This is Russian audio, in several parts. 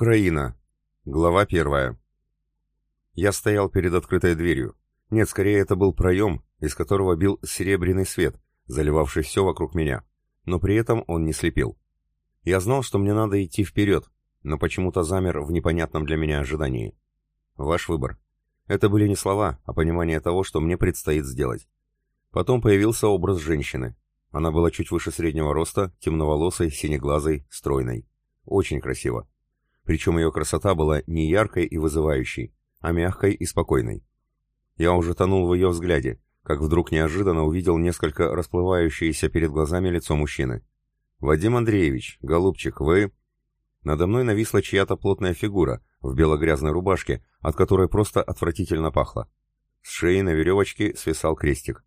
Украина. Глава первая. Я стоял перед открытой дверью. Нет, скорее это был проем, из которого бил серебряный свет, заливавший все вокруг меня. Но при этом он не слепил. Я знал, что мне надо идти вперед, но почему-то замер в непонятном для меня ожидании. Ваш выбор. Это были не слова, а понимание того, что мне предстоит сделать. Потом появился образ женщины. Она была чуть выше среднего роста, темноволосой, синеглазой, стройной. Очень красиво. Причем ее красота была не яркой и вызывающей, а мягкой и спокойной. Я уже тонул в ее взгляде, как вдруг неожиданно увидел несколько расплывающееся перед глазами лицо мужчины. «Вадим Андреевич, голубчик, вы...» Надо мной нависла чья-то плотная фигура в бело-грязной рубашке, от которой просто отвратительно пахло. С шеи на веревочке свисал крестик.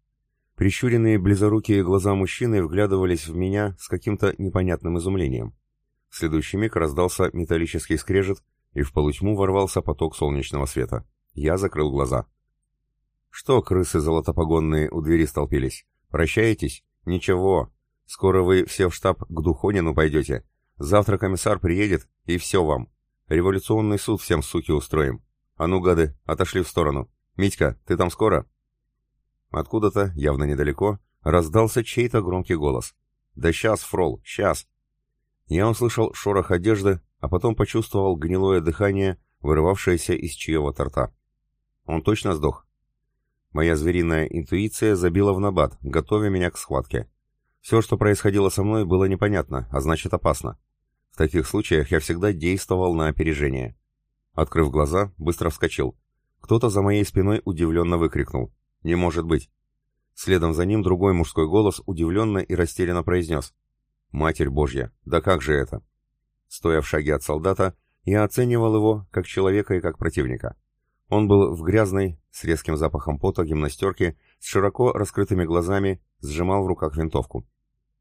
Прищуренные близорукие глаза мужчины вглядывались в меня с каким-то непонятным изумлением. В следующий миг раздался металлический скрежет, и в полутьму ворвался поток солнечного света. Я закрыл глаза. «Что, крысы золотопогонные у двери столпились? Прощаетесь? Ничего. Скоро вы все в штаб к Духонину пойдете. Завтра комиссар приедет, и все вам. Революционный суд всем, суки, устроим. А ну, гады, отошли в сторону. Митька, ты там скоро?» Откуда-то, явно недалеко, раздался чей-то громкий голос. «Да сейчас, фрол, сейчас!» Я услышал шорох одежды, а потом почувствовал гнилое дыхание, вырывавшееся из чьего-то рта. Он точно сдох. Моя звериная интуиция забила в набат, готовя меня к схватке. Все, что происходило со мной, было непонятно, а значит опасно. В таких случаях я всегда действовал на опережение. Открыв глаза, быстро вскочил. Кто-то за моей спиной удивленно выкрикнул. «Не может быть!» Следом за ним другой мужской голос удивленно и растерянно произнес. Матерь Божья, да как же это? Стоя в шаге от солдата, я оценивал его как человека и как противника. Он был в грязной, с резким запахом пота гимнастерке, с широко раскрытыми глазами, сжимал в руках винтовку.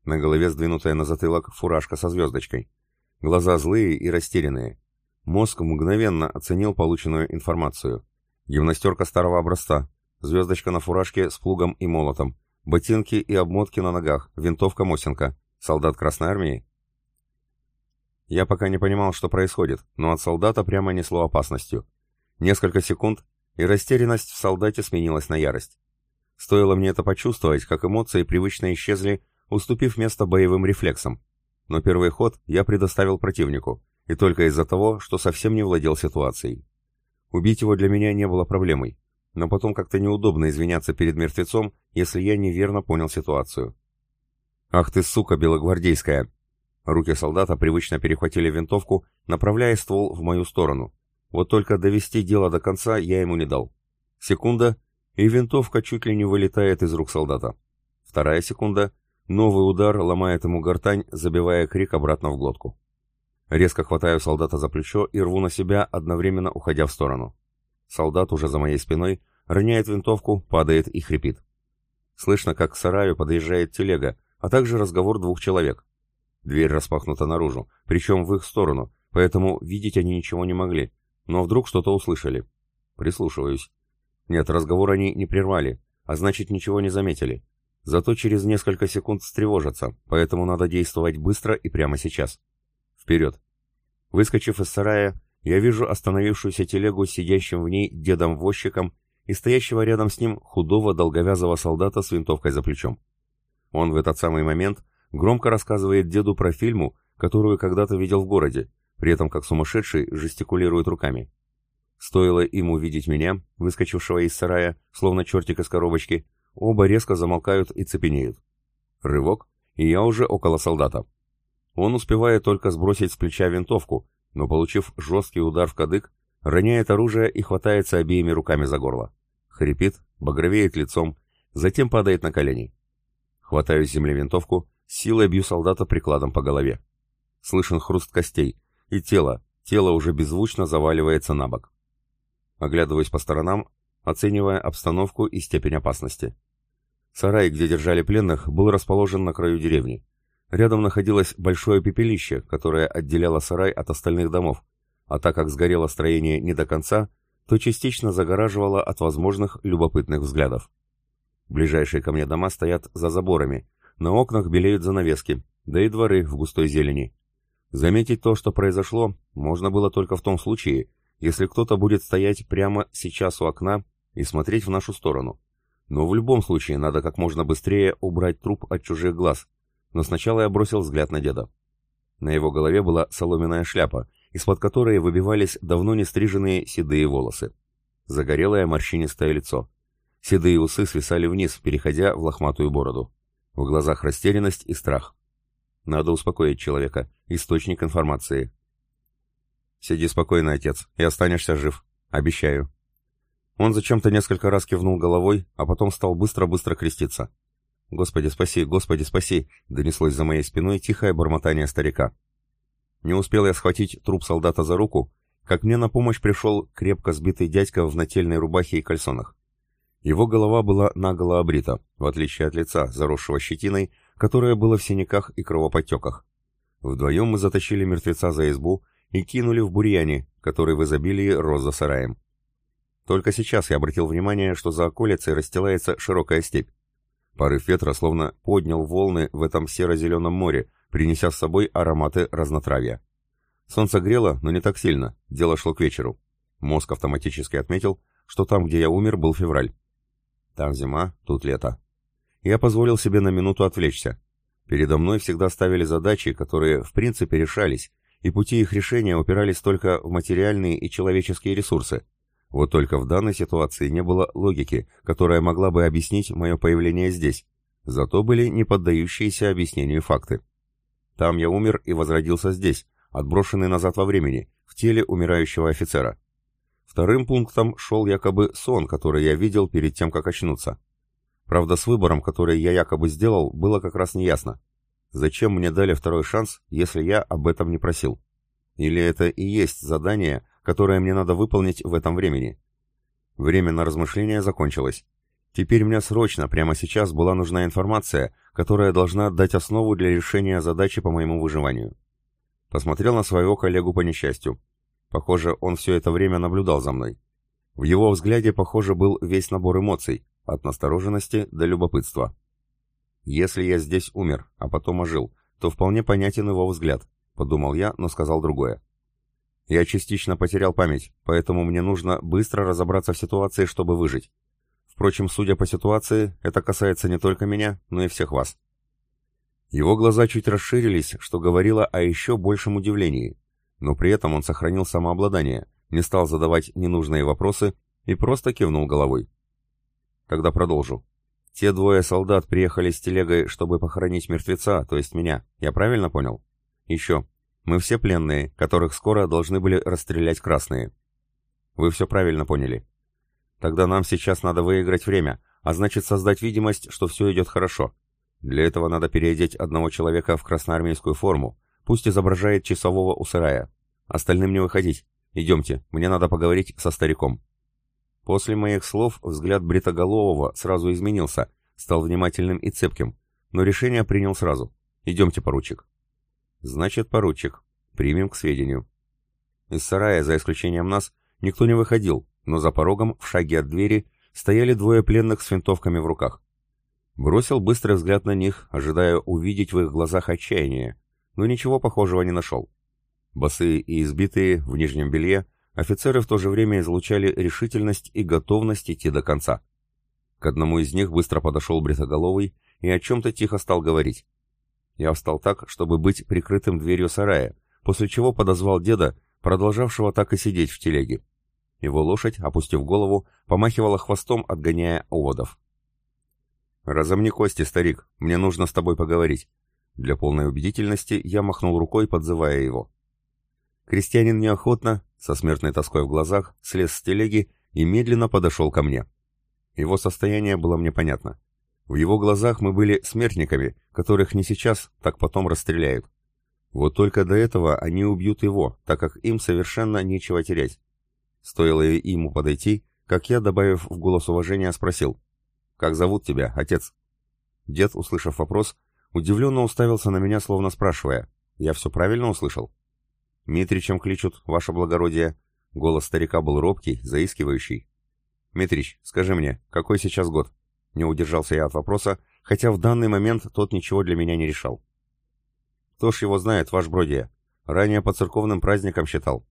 На голове сдвинутая на затылок фуражка со звездочкой. Глаза злые и растерянные. Мозг мгновенно оценил полученную информацию. Гимнастерка старого образца, звездочка на фуражке с плугом и молотом, ботинки и обмотки на ногах, винтовка Мосинка, Солдат Красной Армии? Я пока не понимал, что происходит, но от солдата прямо несло опасностью. Несколько секунд, и растерянность в солдате сменилась на ярость. Стоило мне это почувствовать, как эмоции привычно исчезли, уступив место боевым рефлексам. Но первый ход я предоставил противнику, и только из-за того, что совсем не владел ситуацией. Убить его для меня не было проблемой, но потом как-то неудобно извиняться перед мертвецом, если я неверно понял ситуацию. «Ах ты, сука белогвардейская!» Руки солдата привычно перехватили винтовку, направляя ствол в мою сторону. Вот только довести дело до конца я ему не дал. Секунда, и винтовка чуть ли не вылетает из рук солдата. Вторая секунда, новый удар ломает ему гортань, забивая крик обратно в глотку. Резко хватаю солдата за плечо и рву на себя, одновременно уходя в сторону. Солдат уже за моей спиной роняет винтовку, падает и хрипит. Слышно, как к сараю подъезжает телега, а также разговор двух человек. Дверь распахнута наружу, причем в их сторону, поэтому видеть они ничего не могли, но вдруг что-то услышали. Прислушиваюсь. Нет, разговор они не прервали, а значит ничего не заметили. Зато через несколько секунд встревожатся, поэтому надо действовать быстро и прямо сейчас. Вперед. Выскочив из сарая, я вижу остановившуюся телегу с сидящим в ней дедом-возчиком и стоящего рядом с ним худого долговязого солдата с винтовкой за плечом. Он в этот самый момент громко рассказывает деду про фильму, которую когда-то видел в городе, при этом как сумасшедший жестикулирует руками. Стоило им увидеть меня, выскочившего из сарая, словно чертик из коробочки, оба резко замолкают и цепенеют. Рывок, и я уже около солдата. Он успевает только сбросить с плеча винтовку, но, получив жесткий удар в кадык, роняет оружие и хватается обеими руками за горло. Хрипит, багровеет лицом, затем падает на колени. Хватаю с земли винтовку, силой бью солдата прикладом по голове. Слышен хруст костей, и тело, тело уже беззвучно заваливается на бок. Оглядываюсь по сторонам, оценивая обстановку и степень опасности. Сарай, где держали пленных, был расположен на краю деревни. Рядом находилось большое пепелище, которое отделяло сарай от остальных домов, а так как сгорело строение не до конца, то частично загораживало от возможных любопытных взглядов. Ближайшие ко мне дома стоят за заборами, на окнах белеют занавески, да и дворы в густой зелени. Заметить то, что произошло, можно было только в том случае, если кто-то будет стоять прямо сейчас у окна и смотреть в нашу сторону. Но в любом случае надо как можно быстрее убрать труп от чужих глаз. Но сначала я бросил взгляд на деда. На его голове была соломенная шляпа, из-под которой выбивались давно не стриженные седые волосы. Загорелое морщинистое лицо. Седые усы свисали вниз, переходя в лохматую бороду. В глазах растерянность и страх. Надо успокоить человека. Источник информации. «Сиди спокойно, отец, и останешься жив. Обещаю». Он зачем-то несколько раз кивнул головой, а потом стал быстро-быстро креститься. «Господи, спаси! Господи, спаси!» — донеслось за моей спиной тихое бормотание старика. Не успел я схватить труп солдата за руку, как мне на помощь пришел крепко сбитый дядька в нательной рубахе и кальсонах. Его голова была наголо обрита, в отличие от лица, заросшего щетиной, которое было в синяках и кровоподтеках. Вдвоем мы затащили мертвеца за избу и кинули в бурьяне, который в изобилии рос за сараем. Только сейчас я обратил внимание, что за околицей расстилается широкая степь. Порыв ветра словно поднял волны в этом серо-зеленом море, принеся с собой ароматы разнотравья. Солнце грело, но не так сильно, дело шло к вечеру. Мозг автоматически отметил, что там, где я умер, был февраль. Там зима, тут лето. Я позволил себе на минуту отвлечься. Передо мной всегда ставили задачи, которые в принципе решались, и пути их решения упирались только в материальные и человеческие ресурсы. Вот только в данной ситуации не было логики, которая могла бы объяснить мое появление здесь. Зато были не поддающиеся объяснению факты. Там я умер и возродился здесь, отброшенный назад во времени, в теле умирающего офицера. Вторым пунктом шел якобы сон, который я видел перед тем, как очнуться. Правда, с выбором, который я якобы сделал, было как раз неясно. Зачем мне дали второй шанс, если я об этом не просил? Или это и есть задание, которое мне надо выполнить в этом времени? Время на размышления закончилось. Теперь мне срочно, прямо сейчас, была нужна информация, которая должна дать основу для решения задачи по моему выживанию. Посмотрел на своего коллегу по несчастью. Похоже, он все это время наблюдал за мной. В его взгляде, похоже, был весь набор эмоций, от настороженности до любопытства. «Если я здесь умер, а потом ожил, то вполне понятен его взгляд», — подумал я, но сказал другое. «Я частично потерял память, поэтому мне нужно быстро разобраться в ситуации, чтобы выжить. Впрочем, судя по ситуации, это касается не только меня, но и всех вас». Его глаза чуть расширились, что говорило о еще большем удивлении но при этом он сохранил самообладание, не стал задавать ненужные вопросы и просто кивнул головой. Тогда продолжу. Те двое солдат приехали с телегой, чтобы похоронить мертвеца, то есть меня. Я правильно понял? Еще. Мы все пленные, которых скоро должны были расстрелять красные. Вы все правильно поняли. Тогда нам сейчас надо выиграть время, а значит создать видимость, что все идет хорошо. Для этого надо переодеть одного человека в красноармейскую форму, Пусть изображает часового у сарая. Остальным не выходить. Идемте, мне надо поговорить со стариком». После моих слов взгляд Бритоголового сразу изменился, стал внимательным и цепким, но решение принял сразу. «Идемте, поручик». «Значит, поручик. Примем к сведению». Из сарая, за исключением нас, никто не выходил, но за порогом, в шаге от двери, стояли двое пленных с винтовками в руках. Бросил быстрый взгляд на них, ожидая увидеть в их глазах отчаяние, но ничего похожего не нашел. Босые и избитые, в нижнем белье, офицеры в то же время излучали решительность и готовность идти до конца. К одному из них быстро подошел бритоголовый и о чем-то тихо стал говорить. Я встал так, чтобы быть прикрытым дверью сарая, после чего подозвал деда, продолжавшего так и сидеть в телеге. Его лошадь, опустив голову, помахивала хвостом, отгоняя уводов. «Разомни кости, старик, мне нужно с тобой поговорить», для полной убедительности я махнул рукой, подзывая его. Крестьянин неохотно, со смертной тоской в глазах, слез с телеги и медленно подошел ко мне. Его состояние было мне понятно. В его глазах мы были смертниками, которых не сейчас, так потом расстреляют. Вот только до этого они убьют его, так как им совершенно нечего терять. Стоило ему подойти, как я, добавив в голос уважения, спросил, «Как зовут тебя, отец?» Дед, услышав вопрос, Удивленно уставился на меня, словно спрашивая. «Я все правильно услышал?» «Митричем кличут, ваше благородие». Голос старика был робкий, заискивающий. «Митрич, скажи мне, какой сейчас год?» Не удержался я от вопроса, хотя в данный момент тот ничего для меня не решал. «Кто ж его знает, ваш бродия? Ранее по церковным праздникам считал.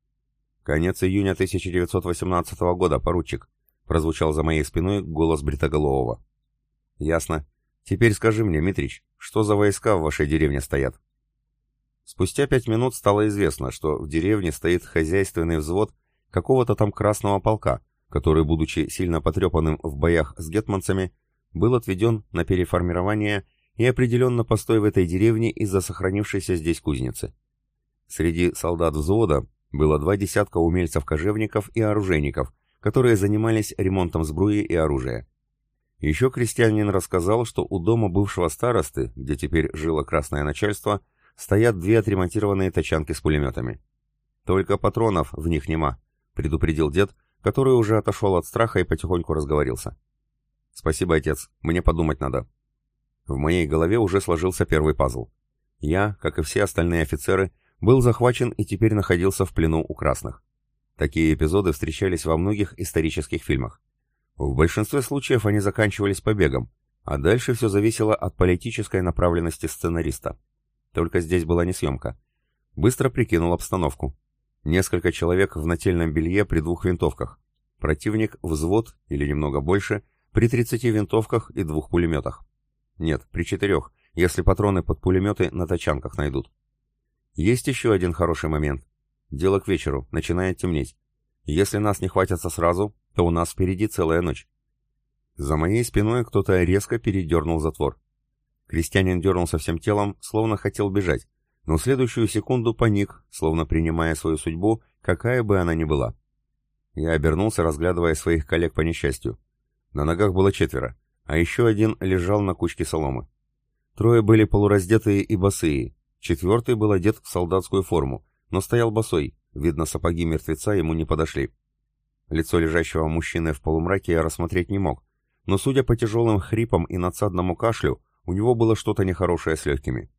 Конец июня 1918 года, поручик, прозвучал за моей спиной голос Бритоголового. Ясно. Теперь скажи мне, Митрич, что за войска в вашей деревне стоят? Спустя пять минут стало известно, что в деревне стоит хозяйственный взвод какого-то там красного полка, который, будучи сильно потрепанным в боях с гетманцами, был отведен на переформирование и определен на постой в этой деревне из-за сохранившейся здесь кузницы. Среди солдат взвода было два десятка умельцев-кожевников и оружейников, которые занимались ремонтом сбруи и оружия. Еще крестьянин рассказал, что у дома бывшего старосты, где теперь жило красное начальство, стоят две отремонтированные тачанки с пулеметами. «Только патронов в них нема», — предупредил дед, который уже отошел от страха и потихоньку разговорился. «Спасибо, отец, мне подумать надо». В моей голове уже сложился первый пазл. Я, как и все остальные офицеры, был захвачен и теперь находился в плену у красных. Такие эпизоды встречались во многих исторических фильмах. В большинстве случаев они заканчивались побегом, а дальше все зависело от политической направленности сценариста. Только здесь была не съемка. Быстро прикинул обстановку. Несколько человек в нательном белье при двух винтовках. Противник — взвод, или немного больше, при 30 винтовках и двух пулеметах. Нет, при четырех, если патроны под пулеметы на тачанках найдут. Есть еще один хороший момент. Дело к вечеру, начинает темнеть. Если нас не хватятся сразу, то у нас впереди целая ночь. За моей спиной кто-то резко передернул затвор. Крестьянин дернулся всем телом, словно хотел бежать, но следующую секунду паник, словно принимая свою судьбу, какая бы она ни была. Я обернулся, разглядывая своих коллег по несчастью. На ногах было четверо, а еще один лежал на кучке соломы. Трое были полураздетые и босые, четвертый был одет в солдатскую форму, но стоял босой, видно, сапоги мертвеца ему не подошли. Лицо лежащего мужчины в полумраке я рассмотреть не мог, но, судя по тяжелым хрипам и надсадному кашлю, у него было что-то нехорошее с легкими.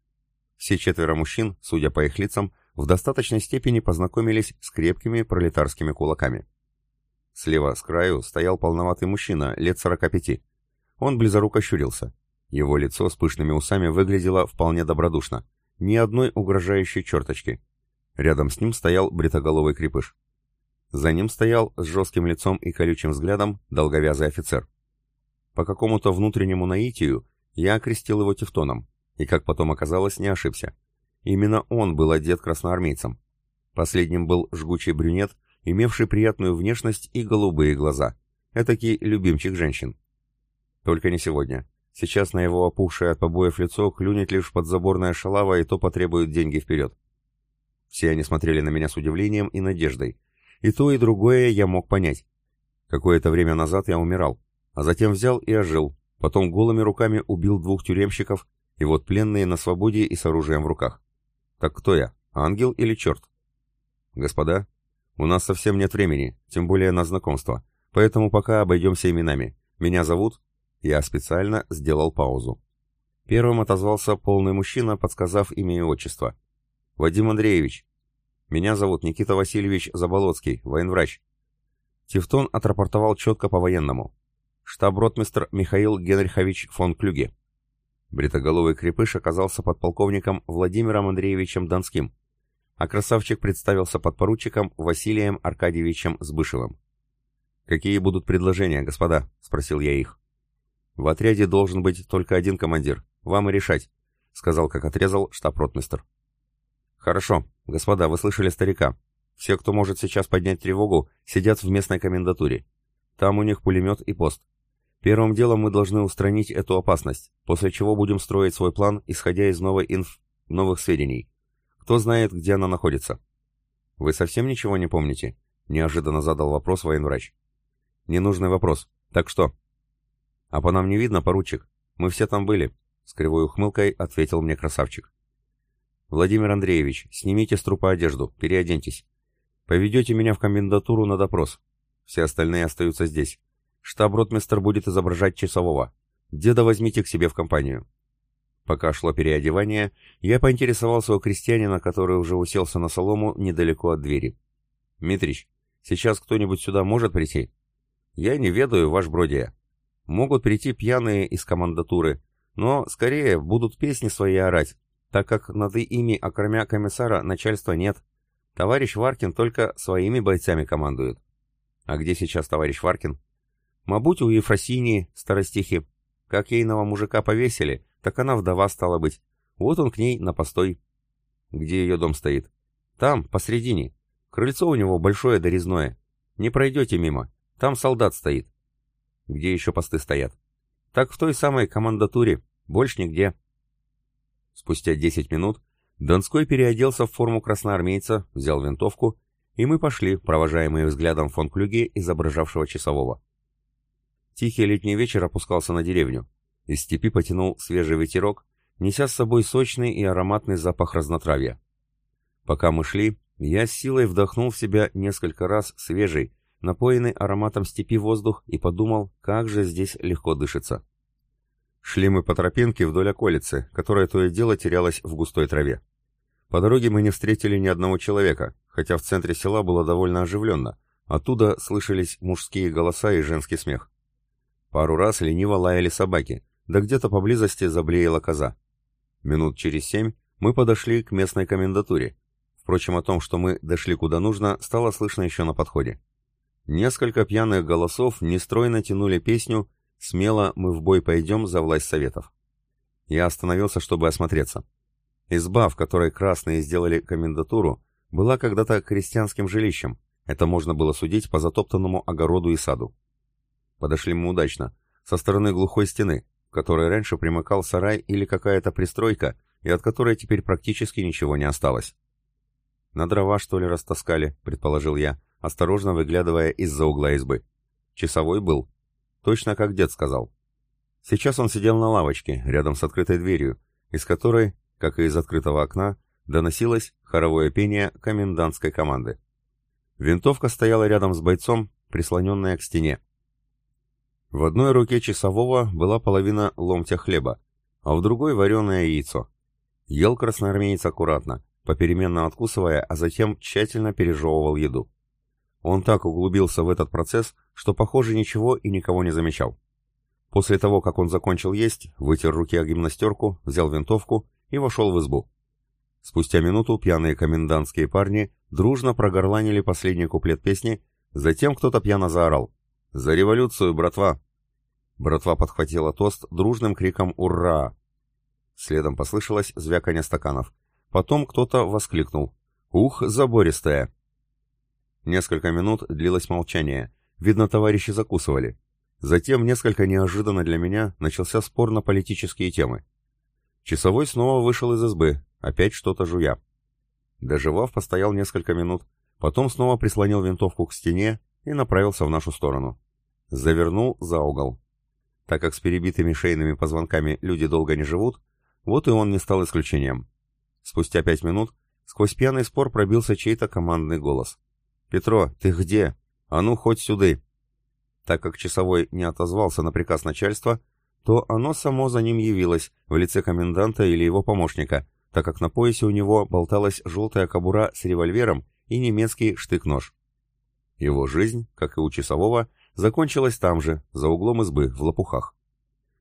Все четверо мужчин, судя по их лицам, в достаточной степени познакомились с крепкими пролетарскими кулаками. Слева с краю стоял полноватый мужчина, лет 45. Он близоруко щурился. Его лицо с пышными усами выглядело вполне добродушно. Ни одной угрожающей черточки. Рядом с ним стоял бритоголовый крепыш. За ним стоял с жестким лицом и колючим взглядом долговязый офицер. По какому-то внутреннему наитию я окрестил его Тевтоном и, как потом оказалось, не ошибся. Именно он был одет красноармейцем. Последним был жгучий брюнет, имевший приятную внешность и голубые глаза. Этакий любимчик женщин. Только не сегодня. Сейчас на его опухшее от побоев лицо клюнет лишь подзаборная шалава, и то потребует деньги вперед. Все они смотрели на меня с удивлением и надеждой. И то, и другое я мог понять. Какое-то время назад я умирал, а затем взял и ожил, потом голыми руками убил двух тюремщиков и вот пленные на свободе и с оружием в руках. Так кто я, ангел или черт? Господа, у нас совсем нет времени, тем более на знакомство, поэтому пока обойдемся именами. Меня зовут... Я специально сделал паузу. Первым отозвался полный мужчина, подсказав имя и отчество. «Вадим Андреевич. Меня зовут Никита Васильевич Заболоцкий, военврач». Тевтон отрапортовал четко по-военному. Штаб-ротмистр Михаил Генрихович фон Клюге. Бритоголовый крепыш оказался подполковником Владимиром Андреевичем Донским, а красавчик представился подпоручиком Василием Аркадьевичем Сбышевым. «Какие будут предложения, господа?» — спросил я их. «В отряде должен быть только один командир. Вам и решать», — сказал, как отрезал штаб-ротмистр. «Хорошо. Господа, вы слышали старика. Все, кто может сейчас поднять тревогу, сидят в местной комендатуре. Там у них пулемет и пост. Первым делом мы должны устранить эту опасность, после чего будем строить свой план, исходя из новой инф... новых сведений. Кто знает, где она находится? Вы совсем ничего не помните? Неожиданно задал вопрос военврач. Ненужный вопрос. Так что? А по нам не видно, поручик. Мы все там были. С кривой ухмылкой ответил мне красавчик. Владимир Андреевич, снимите с трупа одежду, переоденьтесь. Поведете меня в комендатуру на допрос. Все остальные остаются здесь. Штаб-ротмистер будет изображать часового. Деда возьмите к себе в компанию. Пока шло переодевание, я поинтересовался у крестьянина, который уже уселся на солому недалеко от двери. «Митрич, сейчас кто-нибудь сюда может прийти?» «Я не ведаю, ваш бродия. Могут прийти пьяные из командатуры, но, скорее, будут песни свои орать. Так как над ими, окромя комиссара, начальства нет. Товарищ Варкин только своими бойцами командует. А где сейчас товарищ Варкин? Мабуть, у Ефросинии, старостихи. Как ейного мужика повесили, так она вдова стала быть. Вот он к ней на постой. Где ее дом стоит? Там, посредине. Крыльцо у него большое дорезное. Не пройдете мимо. Там солдат стоит. Где еще посты стоят? Так в той самой командатуре. Больше нигде. Спустя 10 минут Донской переоделся в форму красноармейца, взял винтовку, и мы пошли, провожаемые взглядом фон Клюге, изображавшего часового. Тихий летний вечер опускался на деревню. Из степи потянул свежий ветерок, неся с собой сочный и ароматный запах разнотравья. Пока мы шли, я с силой вдохнул в себя несколько раз свежий, напоенный ароматом степи воздух и подумал, как же здесь легко дышится. Шли мы по тропинке вдоль околицы, которая то и дело терялась в густой траве. По дороге мы не встретили ни одного человека, хотя в центре села было довольно оживленно. Оттуда слышались мужские голоса и женский смех. Пару раз лениво лаяли собаки, да где-то поблизости заблеяла коза. Минут через семь мы подошли к местной комендатуре. Впрочем, о том, что мы дошли куда нужно, стало слышно еще на подходе. Несколько пьяных голосов нестройно тянули песню Смело мы в бой пойдем за власть советов. Я остановился, чтобы осмотреться. Изба, в которой красные сделали комендатуру, была когда-то крестьянским жилищем. Это можно было судить по затоптанному огороду и саду. Подошли мы удачно, со стороны глухой стены, к которой раньше примыкал сарай или какая-то пристройка, и от которой теперь практически ничего не осталось. «На дрова, что ли, растаскали?» — предположил я, осторожно выглядывая из-за угла избы. Часовой был, Точно как дед сказал. Сейчас он сидел на лавочке, рядом с открытой дверью, из которой, как и из открытого окна, доносилось хоровое пение комендантской команды. Винтовка стояла рядом с бойцом, прислоненная к стене. В одной руке часового была половина ломтя хлеба, а в другой вареное яйцо. Ел красноармеец аккуратно, попеременно откусывая, а затем тщательно пережевывал еду. Он так углубился в этот процесс, что, похоже, ничего и никого не замечал. После того, как он закончил есть, вытер руки о гимнастерку, взял винтовку и вошел в избу. Спустя минуту пьяные комендантские парни дружно прогорланили последний куплет песни, затем кто-то пьяно заорал «За революцию, братва!». Братва подхватила тост дружным криком «Ура!». Следом послышалось звяканье стаканов. Потом кто-то воскликнул «Ух, забористая!». Несколько минут длилось молчание. Видно, товарищи закусывали. Затем, несколько неожиданно для меня, начался спор на политические темы. Часовой снова вышел из избы, опять что-то жуя. Доживав, постоял несколько минут, потом снова прислонил винтовку к стене и направился в нашу сторону. Завернул за угол. Так как с перебитыми шейными позвонками люди долго не живут, вот и он не стал исключением. Спустя пять минут сквозь пьяный спор пробился чей-то командный голос. «Петро, ты где? А ну, хоть сюды!» Так как часовой не отозвался на приказ начальства, то оно само за ним явилось, в лице коменданта или его помощника, так как на поясе у него болталась желтая кобура с револьвером и немецкий штык-нож. Его жизнь, как и у часового, закончилась там же, за углом избы, в лопухах.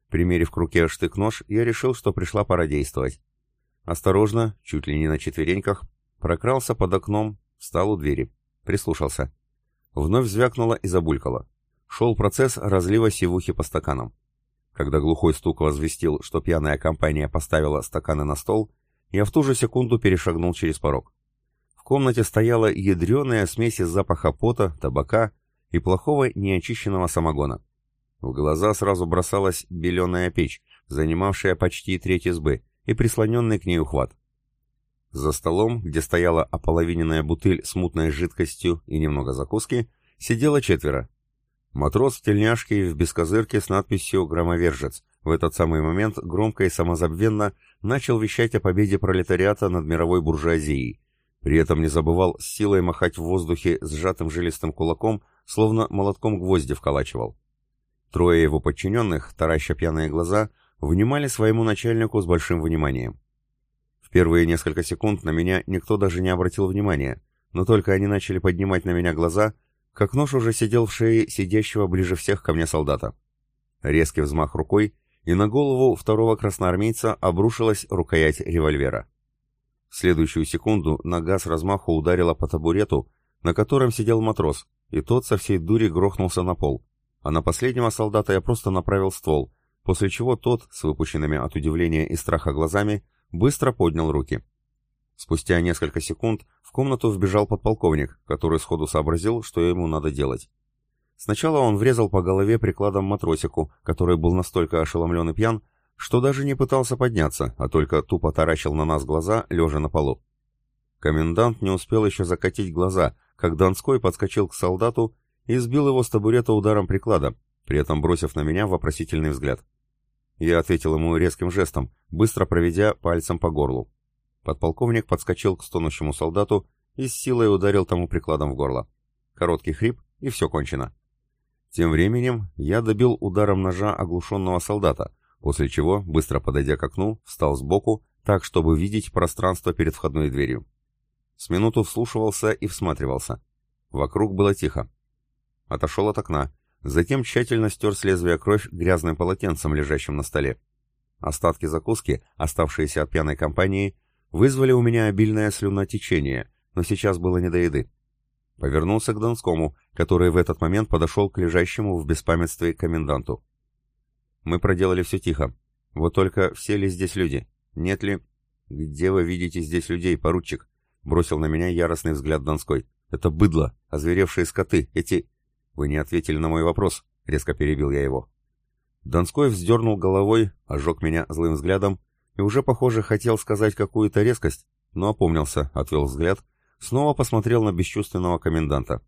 Примерив к руке штык-нож, я решил, что пришла пора действовать. Осторожно, чуть ли не на четвереньках, прокрался под окном, встал у двери. Прислушался. Вновь звякнуло и забулькало. Шел процесс разлива сивухи по стаканам. Когда глухой стук возвестил, что пьяная компания поставила стаканы на стол, я в ту же секунду перешагнул через порог. В комнате стояла ядреная смесь из запаха пота, табака и плохого неочищенного самогона. В глаза сразу бросалась беленая печь, занимавшая почти треть избы, и прислоненный к ней ухват. За столом, где стояла ополовиненная бутыль с мутной жидкостью и немного закуски, сидело четверо. Матрос в тельняшке и в бескозырке с надписью «Громовержец» в этот самый момент громко и самозабвенно начал вещать о победе пролетариата над мировой буржуазией. При этом не забывал с силой махать в воздухе сжатым жилистым кулаком, словно молотком гвозди вколачивал. Трое его подчиненных, тараща пьяные глаза, внимали своему начальнику с большим вниманием. Первые несколько секунд на меня никто даже не обратил внимания, но только они начали поднимать на меня глаза, как нож уже сидел в шее сидящего ближе всех ко мне солдата. Резкий взмах рукой, и на голову второго красноармейца обрушилась рукоять револьвера. В следующую секунду нога с размаху ударила по табурету, на котором сидел матрос, и тот со всей дури грохнулся на пол. А на последнего солдата я просто направил ствол, после чего тот, с выпущенными от удивления и страха глазами, быстро поднял руки. Спустя несколько секунд в комнату вбежал подполковник, который сходу сообразил, что ему надо делать. Сначала он врезал по голове прикладом матросику, который был настолько ошеломлен и пьян, что даже не пытался подняться, а только тупо таращил на нас глаза, лежа на полу. Комендант не успел еще закатить глаза, как Донской подскочил к солдату и сбил его с табурета ударом приклада, при этом бросив на меня вопросительный взгляд. Я ответил ему резким жестом, быстро проведя пальцем по горлу. Подполковник подскочил к стонущему солдату и с силой ударил тому прикладом в горло. Короткий хрип, и все кончено. Тем временем я добил ударом ножа оглушенного солдата, после чего, быстро подойдя к окну, встал сбоку, так, чтобы видеть пространство перед входной дверью. С минуту вслушивался и всматривался. Вокруг было тихо. Отошел от окна, затем тщательно стер с лезвия кровь грязным полотенцем, лежащим на столе. Остатки закуски, оставшиеся от пьяной компании, вызвали у меня обильное слюнотечение, но сейчас было не до еды. Повернулся к Донскому, который в этот момент подошел к лежащему в беспамятстве коменданту. Мы проделали все тихо. Вот только все ли здесь люди? Нет ли... «Где вы видите здесь людей, поручик?» Бросил на меня яростный взгляд Донской. «Это быдло, озверевшие скоты, эти...» «Вы не ответили на мой вопрос», — резко перебил я его. Донской вздернул головой, ожег меня злым взглядом и уже, похоже, хотел сказать какую-то резкость, но опомнился, отвел взгляд, снова посмотрел на бесчувственного коменданта.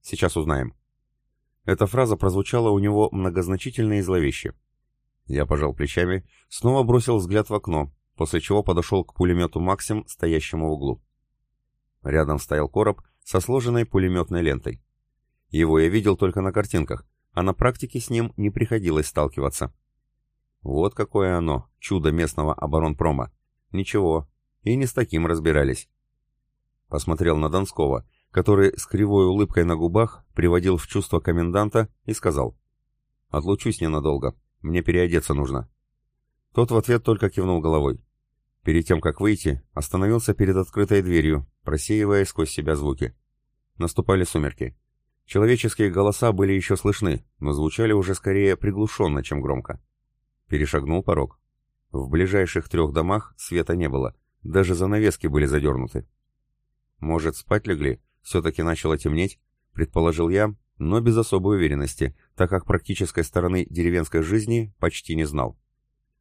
«Сейчас узнаем». Эта фраза прозвучала у него многозначительно и зловеще. Я пожал плечами, снова бросил взгляд в окно, после чего подошел к пулемету «Максим», стоящему в углу. Рядом стоял короб со сложенной пулеметной лентой. Его я видел только на картинках, а на практике с ним не приходилось сталкиваться. Вот какое оно, чудо местного оборонпрома. Ничего, и не с таким разбирались. Посмотрел на Донского, который с кривой улыбкой на губах приводил в чувство коменданта и сказал. «Отлучусь ненадолго, мне переодеться нужно». Тот в ответ только кивнул головой. Перед тем, как выйти, остановился перед открытой дверью, просеивая сквозь себя звуки. Наступали сумерки. Человеческие голоса были еще слышны, но звучали уже скорее приглушенно, чем громко. Перешагнул порог. В ближайших трех домах света не было, даже занавески были задернуты. Может, спать легли? Все-таки начало темнеть, предположил я, но без особой уверенности, так как практической стороны деревенской жизни почти не знал.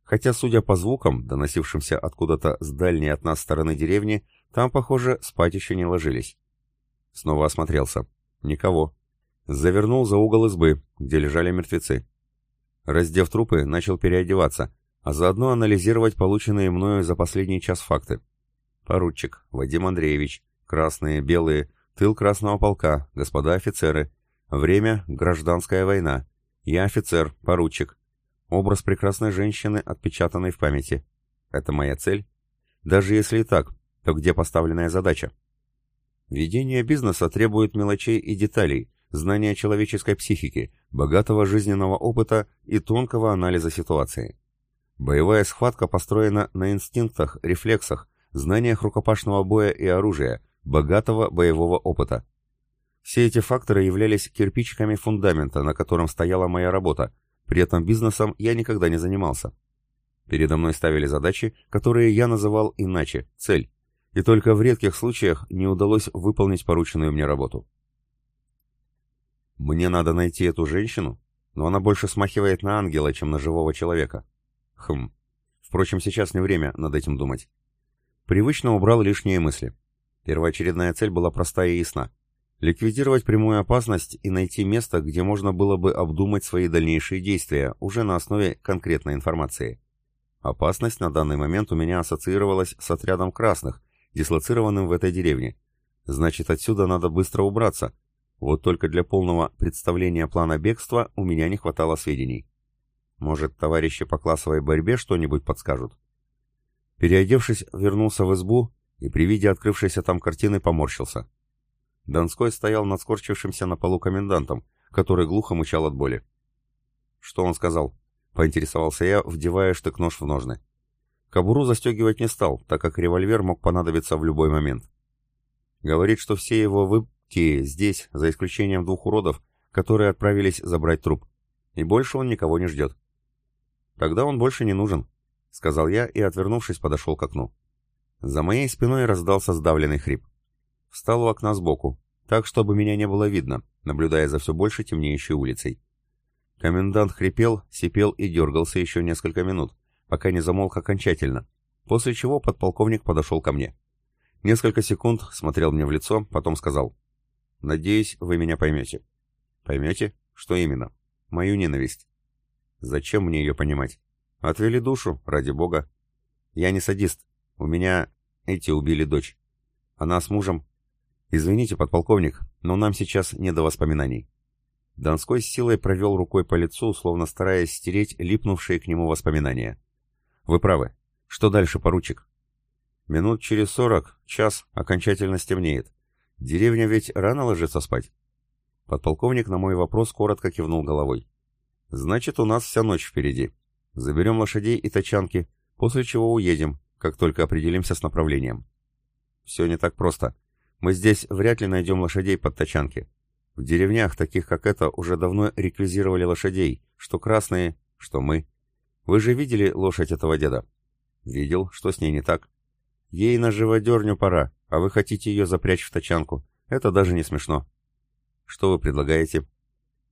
Хотя, судя по звукам, доносившимся откуда-то с дальней от нас стороны деревни, там, похоже, спать еще не ложились. Снова осмотрелся. Никого. Завернул за угол избы, где лежали мертвецы. Раздев трупы, начал переодеваться, а заодно анализировать полученные мною за последний час факты. Поручик, Вадим Андреевич, красные, белые, тыл Красного полка, господа офицеры. Время – гражданская война. Я офицер, поручик. Образ прекрасной женщины, отпечатанный в памяти. Это моя цель? Даже если и так, то где поставленная задача? Ведение бизнеса требует мелочей и деталей, знания человеческой психики, богатого жизненного опыта и тонкого анализа ситуации. Боевая схватка построена на инстинктах, рефлексах, знаниях рукопашного боя и оружия, богатого боевого опыта. Все эти факторы являлись кирпичиками фундамента, на котором стояла моя работа, при этом бизнесом я никогда не занимался. Передо мной ставили задачи, которые я называл иначе – цель, и только в редких случаях не удалось выполнить порученную мне работу. Мне надо найти эту женщину, но она больше смахивает на ангела, чем на живого человека. Хм. Впрочем, сейчас не время над этим думать. Привычно убрал лишние мысли. Первоочередная цель была простая и ясна. Ликвидировать прямую опасность и найти место, где можно было бы обдумать свои дальнейшие действия, уже на основе конкретной информации. Опасность на данный момент у меня ассоциировалась с отрядом красных, дислоцированным в этой деревне. Значит, отсюда надо быстро убраться, вот только для полного представления плана бегства у меня не хватало сведений. Может, товарищи по классовой борьбе что-нибудь подскажут? Переодевшись, вернулся в избу и при виде открывшейся там картины поморщился. Донской стоял над скорчившимся на полу комендантом, который глухо мычал от боли. Что он сказал? — поинтересовался я, вдевая штык-нож в ножны. Кобуру застегивать не стал, так как револьвер мог понадобиться в любой момент. Говорит, что все его выбки здесь, за исключением двух уродов, которые отправились забрать труп. И больше он никого не ждет. Тогда он больше не нужен, — сказал я и, отвернувшись, подошел к окну. За моей спиной раздался сдавленный хрип. Встал у окна сбоку, так, чтобы меня не было видно, наблюдая за все больше темнеющей улицей. Комендант хрипел, сипел и дергался еще несколько минут, пока не замолк окончательно, после чего подполковник подошел ко мне. Несколько секунд смотрел мне в лицо, потом сказал, «Надеюсь, вы меня поймете». «Поймете? Что именно?» «Мою ненависть». «Зачем мне ее понимать?» «Отвели душу, ради бога». «Я не садист. У меня эти убили дочь. Она с мужем «Извините, подполковник, но нам сейчас не до воспоминаний». Донской с силой провел рукой по лицу, словно стараясь стереть липнувшие к нему воспоминания. «Вы правы. Что дальше, поручик?» «Минут через сорок, час, окончательно стемнеет. Деревня ведь рано ложится спать?» Подполковник на мой вопрос коротко кивнул головой. «Значит, у нас вся ночь впереди. Заберем лошадей и тачанки, после чего уедем, как только определимся с направлением». «Все не так просто», мы здесь вряд ли найдем лошадей под тачанки. В деревнях, таких как эта, уже давно реквизировали лошадей, что красные, что мы. Вы же видели лошадь этого деда? Видел, что с ней не так. Ей на живодерню пора, а вы хотите ее запрячь в тачанку. Это даже не смешно. Что вы предлагаете?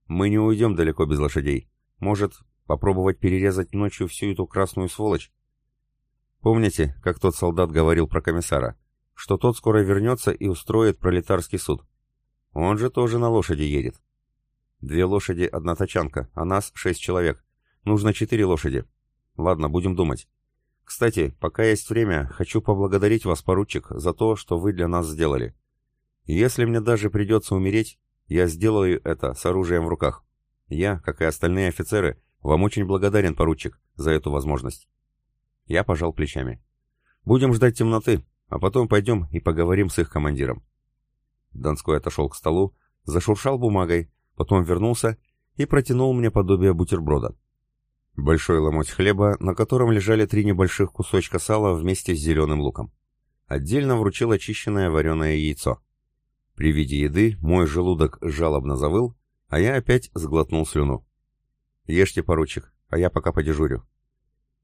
Мы не уйдем далеко без лошадей. Может, попробовать перерезать ночью всю эту красную сволочь? Помните, как тот солдат говорил про комиссара? что тот скоро вернется и устроит пролетарский суд. Он же тоже на лошади едет. Две лошади, одна тачанка, а нас шесть человек. Нужно четыре лошади. Ладно, будем думать. Кстати, пока есть время, хочу поблагодарить вас, поручик, за то, что вы для нас сделали. Если мне даже придется умереть, я сделаю это с оружием в руках. Я, как и остальные офицеры, вам очень благодарен, поручик, за эту возможность. Я пожал плечами. Будем ждать темноты, а потом пойдем и поговорим с их командиром. Донской отошел к столу, зашуршал бумагой, потом вернулся и протянул мне подобие бутерброда. Большой ломоть хлеба, на котором лежали три небольших кусочка сала вместе с зеленым луком. Отдельно вручил очищенное вареное яйцо. При виде еды мой желудок жалобно завыл, а я опять сглотнул слюну. «Ешьте, поручик, а я пока подежурю.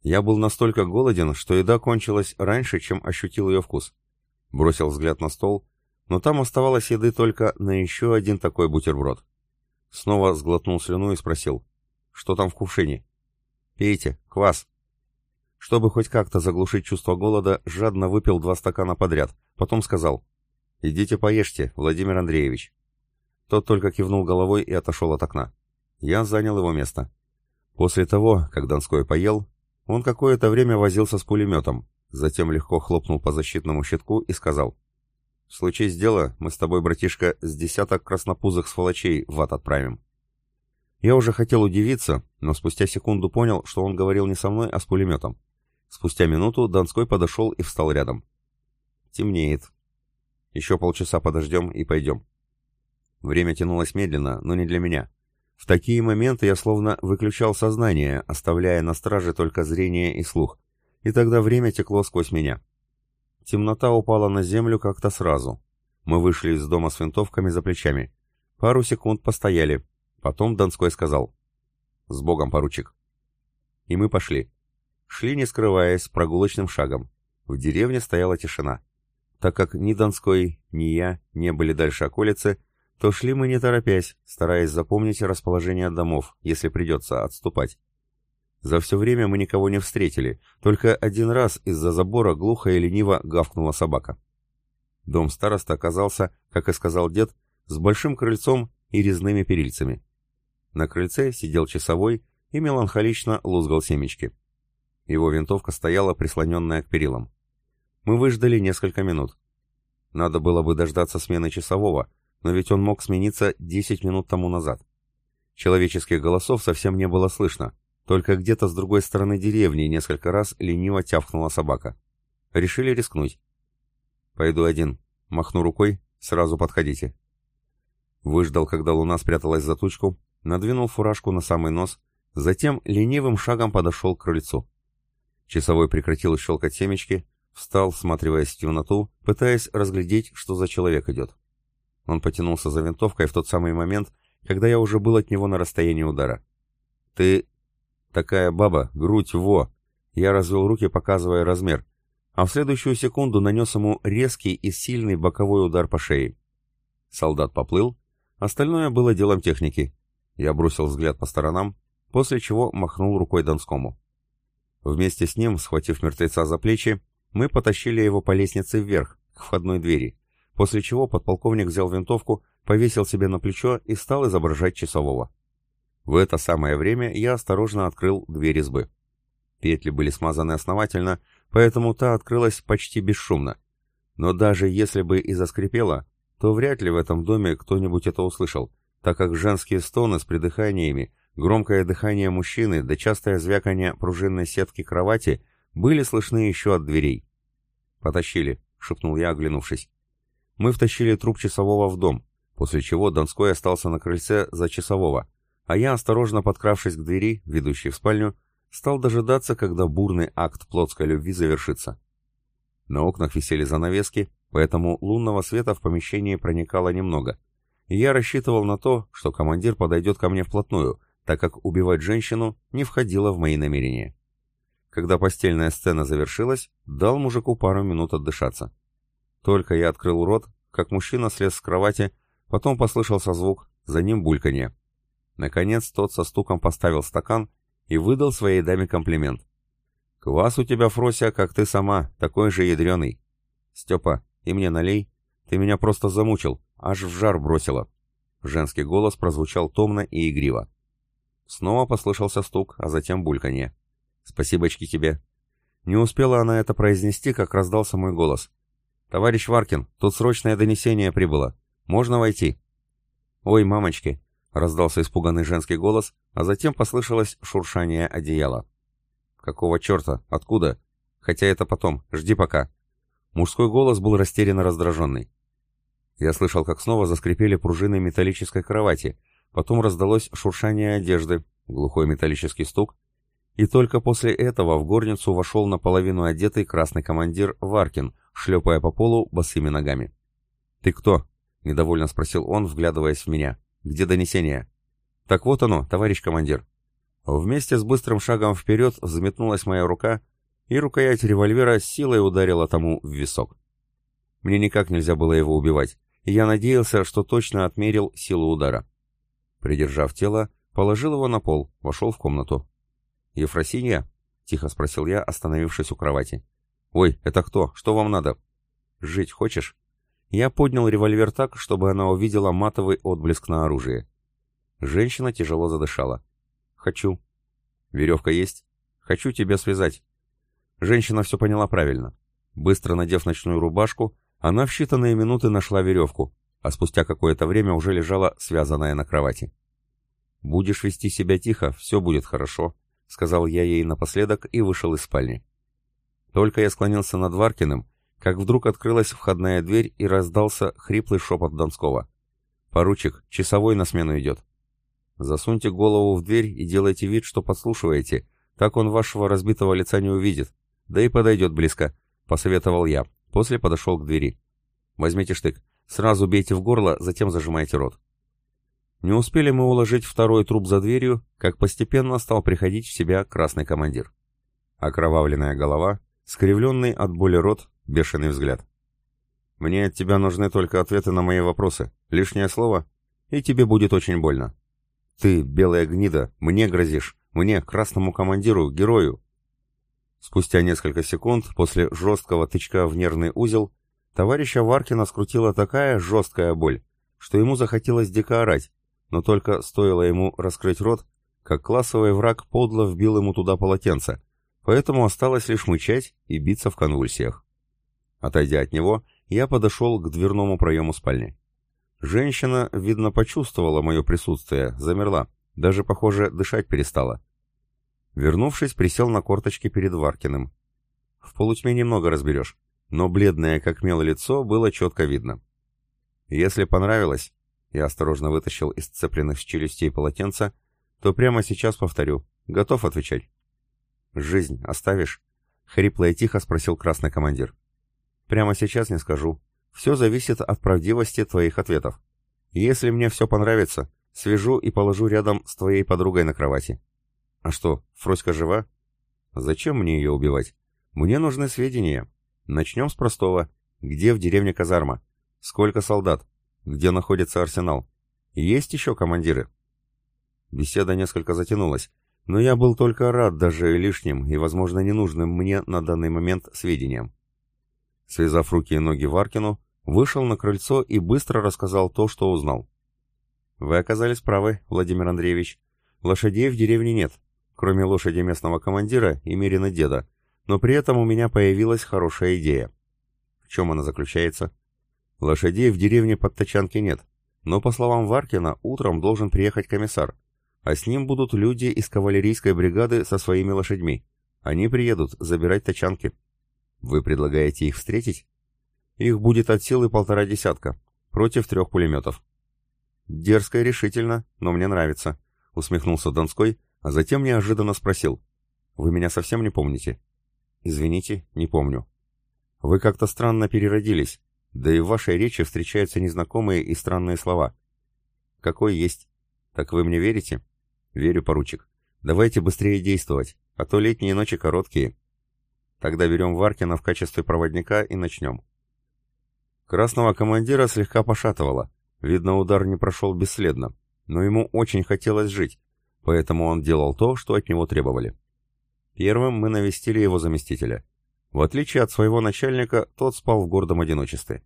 Я был настолько голоден, что еда кончилась раньше, чем ощутил ее вкус. Бросил взгляд на стол, но там оставалось еды только на еще один такой бутерброд. Снова сглотнул слюну и спросил, что там в кувшине? «Пейте, квас». Чтобы хоть как-то заглушить чувство голода, жадно выпил два стакана подряд, потом сказал, «Идите поешьте, Владимир Андреевич». Тот только кивнул головой и отошел от окна. Я занял его место. После того, как Донской поел, он какое-то время возился с пулеметом, затем легко хлопнул по защитному щитку и сказал, «В случае дела, мы с тобой, братишка, с десяток краснопузых сволочей в ад отправим». Я уже хотел удивиться, но спустя секунду понял, что он говорил не со мной, а с пулеметом. Спустя минуту Донской подошел и встал рядом. «Темнеет. Еще полчаса подождем и пойдем». Время тянулось медленно, но не для меня. В такие моменты я словно выключал сознание, оставляя на страже только зрение и слух, и тогда время текло сквозь меня. Темнота упала на землю как-то сразу. Мы вышли из дома с винтовками за плечами. Пару секунд постояли. Потом Донской сказал «С Богом, поручик». И мы пошли. Шли, не скрываясь, прогулочным шагом. В деревне стояла тишина. Так как ни Донской, ни я не были дальше околицы, то шли мы не торопясь, стараясь запомнить расположение домов, если придется отступать. За все время мы никого не встретили, только один раз из-за забора глухо и лениво гавкнула собака. Дом староста оказался, как и сказал дед, с большим крыльцом и резными перильцами. На крыльце сидел часовой и меланхолично лузгал семечки. Его винтовка стояла прислоненная к перилам. Мы выждали несколько минут. Надо было бы дождаться смены часового, но ведь он мог смениться 10 минут тому назад. Человеческих голосов совсем не было слышно, только где-то с другой стороны деревни несколько раз лениво тявкнула собака. Решили рискнуть. «Пойду один. Махну рукой. Сразу подходите». Выждал, когда луна спряталась за тучку, надвинул фуражку на самый нос, Затем ленивым шагом подошел к крыльцу. Часовой прекратил щелкать семечки, встал, всматриваясь в темноту, пытаясь разглядеть, что за человек идет. Он потянулся за винтовкой в тот самый момент, когда я уже был от него на расстоянии удара. «Ты такая баба, грудь во!» Я развел руки, показывая размер, а в следующую секунду нанес ему резкий и сильный боковой удар по шее. Солдат поплыл, остальное было делом техники. Я бросил взгляд по сторонам, после чего махнул рукой Донскому. Вместе с ним, схватив мертвеца за плечи, мы потащили его по лестнице вверх, к входной двери, после чего подполковник взял винтовку, повесил себе на плечо и стал изображать часового. В это самое время я осторожно открыл дверь избы. Петли были смазаны основательно, поэтому та открылась почти бесшумно. Но даже если бы и заскрипела, то вряд ли в этом доме кто-нибудь это услышал, так как женские стоны с придыханиями, громкое дыхание мужчины да частое звяканье пружинной сетки кровати были слышны еще от дверей. «Потащили», — шепнул я, оглянувшись. Мы втащили труп часового в дом, после чего Донской остался на крыльце за часового, а я, осторожно подкравшись к двери, ведущей в спальню, стал дожидаться, когда бурный акт плотской любви завершится. На окнах висели занавески, поэтому лунного света в помещении проникало немного, и я рассчитывал на то, что командир подойдет ко мне вплотную, так как убивать женщину не входило в мои намерения. Когда постельная сцена завершилась, дал мужику пару минут отдышаться. Только я открыл рот, как мужчина слез с кровати, потом послышался звук, за ним бульканье. Наконец тот со стуком поставил стакан и выдал своей даме комплимент. «Квас у тебя, Фрося, как ты сама, такой же ядреный. Степа, и мне налей. Ты меня просто замучил, аж в жар бросила». Женский голос прозвучал томно и игриво. Снова послышался стук, а затем бульканье. «Спасибочки тебе». Не успела она это произнести, как раздался мой голос. «Товарищ Варкин, тут срочное донесение прибыло. Можно войти?» «Ой, мамочки!» — раздался испуганный женский голос, а затем послышалось шуршание одеяла. «Какого черта? Откуда? Хотя это потом. Жди пока». Мужской голос был растерянно раздраженный. Я слышал, как снова заскрипели пружины металлической кровати, потом раздалось шуршание одежды, глухой металлический стук, и только после этого в горницу вошел наполовину одетый красный командир Варкин, шлепая по полу босыми ногами. «Ты кто?» — недовольно спросил он, вглядываясь в меня. «Где донесение?» «Так вот оно, товарищ командир». Вместе с быстрым шагом вперед взметнулась моя рука, и рукоять револьвера силой ударила тому в висок. Мне никак нельзя было его убивать, я надеялся, что точно отмерил силу удара. Придержав тело, положил его на пол, вошел в комнату. «Ефросинья?» — тихо спросил я, остановившись у кровати. «Ой, это кто? Что вам надо?» «Жить хочешь?» Я поднял револьвер так, чтобы она увидела матовый отблеск на оружие. Женщина тяжело задышала. «Хочу». «Веревка есть?» «Хочу тебя связать». Женщина все поняла правильно. Быстро надев ночную рубашку, она в считанные минуты нашла веревку, а спустя какое-то время уже лежала связанная на кровати. «Будешь вести себя тихо, все будет хорошо», — сказал я ей напоследок и вышел из спальни. Только я склонился над Варкиным, как вдруг открылась входная дверь и раздался хриплый шепот Донского. «Поручик, часовой на смену идет». «Засуньте голову в дверь и делайте вид, что подслушиваете, так он вашего разбитого лица не увидит, да и подойдет близко», — посоветовал я, после подошел к двери. «Возьмите штык, сразу бейте в горло, затем зажимайте рот». Не успели мы уложить второй труп за дверью, как постепенно стал приходить в себя красный командир. Окровавленная голова, скривленный от боли рот, бешеный взгляд. «Мне от тебя нужны только ответы на мои вопросы. Лишнее слово, и тебе будет очень больно. Ты, белая гнида, мне грозишь, мне, красному командиру, герою». Спустя несколько секунд, после жесткого тычка в нервный узел, товарища Варкина скрутила такая жесткая боль, что ему захотелось дико орать, но только стоило ему раскрыть рот, как классовый враг подло вбил ему туда полотенце, поэтому осталось лишь мычать и биться в конвульсиях. Отойдя от него, я подошел к дверному проему спальни. Женщина, видно, почувствовала мое присутствие, замерла, даже, похоже, дышать перестала. Вернувшись, присел на корточки перед Варкиным. В полутьме немного разберешь, но бледное, как мел лицо, было четко видно. Если понравилось, я осторожно вытащил из цепленных с челюстей полотенца, то прямо сейчас повторю. Готов отвечать?» «Жизнь оставишь?» — хрипло и тихо спросил красный командир. «Прямо сейчас не скажу. Все зависит от правдивости твоих ответов. Если мне все понравится, свяжу и положу рядом с твоей подругой на кровати. А что, Фроська жива? Зачем мне ее убивать? Мне нужны сведения. Начнем с простого. Где в деревне казарма? Сколько солдат? Где находится арсенал? Есть еще командиры?» Беседа несколько затянулась, но я был только рад даже лишним и, возможно, ненужным мне на данный момент сведениям. Связав руки и ноги Варкину, вышел на крыльцо и быстро рассказал то, что узнал. «Вы оказались правы, Владимир Андреевич. Лошадей в деревне нет, кроме лошади местного командира и Мерина деда, но при этом у меня появилась хорошая идея. В чем она заключается? Лошадей в деревне под Тачанки нет, но, по словам Варкина, утром должен приехать комиссар, а с ним будут люди из кавалерийской бригады со своими лошадьми. Они приедут забирать тачанки. Вы предлагаете их встретить? Их будет от силы полтора десятка, против трех пулеметов. Дерзко и решительно, но мне нравится, усмехнулся Донской, а затем неожиданно спросил. Вы меня совсем не помните? Извините, не помню. Вы как-то странно переродились, да и в вашей речи встречаются незнакомые и странные слова. Какой есть? Так вы мне верите? Верю, поручик. Давайте быстрее действовать, а то летние ночи короткие. Тогда берем Варкина в качестве проводника и начнем. Красного командира слегка пошатывало. Видно, удар не прошел бесследно, но ему очень хотелось жить, поэтому он делал то, что от него требовали. Первым мы навестили его заместителя. В отличие от своего начальника, тот спал в гордом одиночестве.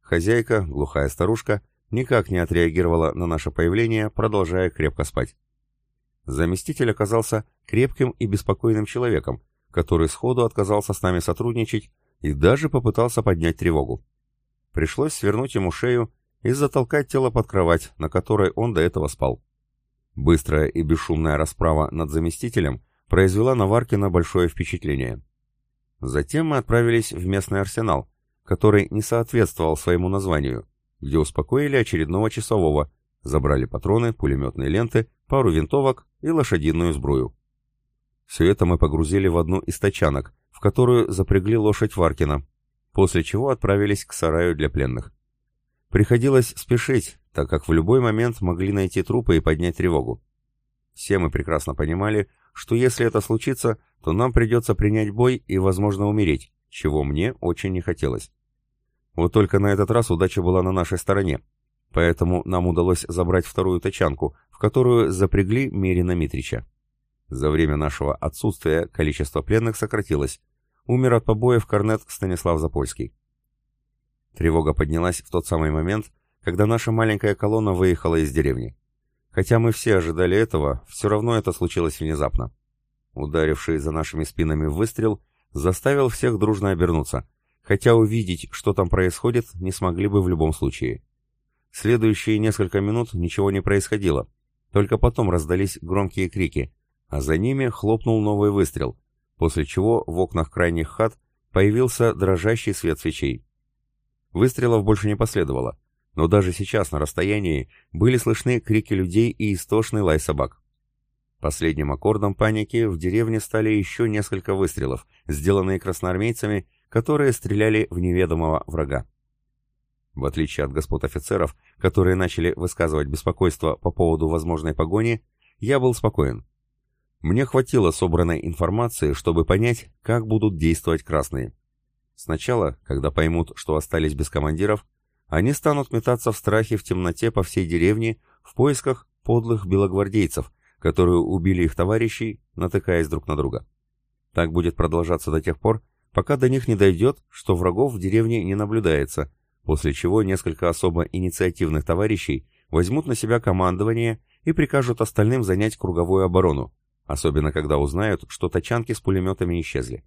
Хозяйка, глухая старушка, никак не отреагировала на наше появление, продолжая крепко спать. Заместитель оказался крепким и беспокойным человеком, который сходу отказался с нами сотрудничать и даже попытался поднять тревогу. Пришлось свернуть ему шею и затолкать тело под кровать, на которой он до этого спал. Быстрая и бесшумная расправа над заместителем произвела на Варкина большое впечатление. Затем мы отправились в местный арсенал, который не соответствовал своему названию, где успокоили очередного часового, забрали патроны, пулеметные ленты, пару винтовок и лошадиную сбрую. Все это мы погрузили в одну из тачанок, в которую запрягли лошадь Варкина, после чего отправились к сараю для пленных. Приходилось спешить, так как в любой момент могли найти трупы и поднять тревогу. Все мы прекрасно понимали, что если это случится, то нам придется принять бой и, возможно, умереть, чего мне очень не хотелось. Вот только на этот раз удача была на нашей стороне, поэтому нам удалось забрать вторую тачанку, в которую запрягли Мерина Митрича. За время нашего отсутствия количество пленных сократилось. Умер от побоев корнет Станислав Запольский. Тревога поднялась в тот самый момент, когда наша маленькая колонна выехала из деревни. Хотя мы все ожидали этого, все равно это случилось внезапно. Ударивший за нашими спинами выстрел заставил всех дружно обернуться, хотя увидеть, что там происходит, не смогли бы в любом случае. Следующие несколько минут ничего не происходило, только потом раздались громкие крики, а за ними хлопнул новый выстрел, после чего в окнах крайних хат появился дрожащий свет свечей. Выстрелов больше не последовало, но даже сейчас на расстоянии были слышны крики людей и истошный лай собак. Последним аккордом паники в деревне стали еще несколько выстрелов, сделанные красноармейцами, которые стреляли в неведомого врага. В отличие от господ офицеров, которые начали высказывать беспокойство по поводу возможной погони, я был спокоен. Мне хватило собранной информации, чтобы понять, как будут действовать красные. Сначала, когда поймут, что остались без командиров, они станут метаться в страхе в темноте по всей деревне в поисках подлых белогвардейцев, которые убили их товарищей, натыкаясь друг на друга. Так будет продолжаться до тех пор, пока до них не дойдет, что врагов в деревне не наблюдается, после чего несколько особо инициативных товарищей возьмут на себя командование и прикажут остальным занять круговую оборону, особенно когда узнают, что тачанки с пулеметами исчезли.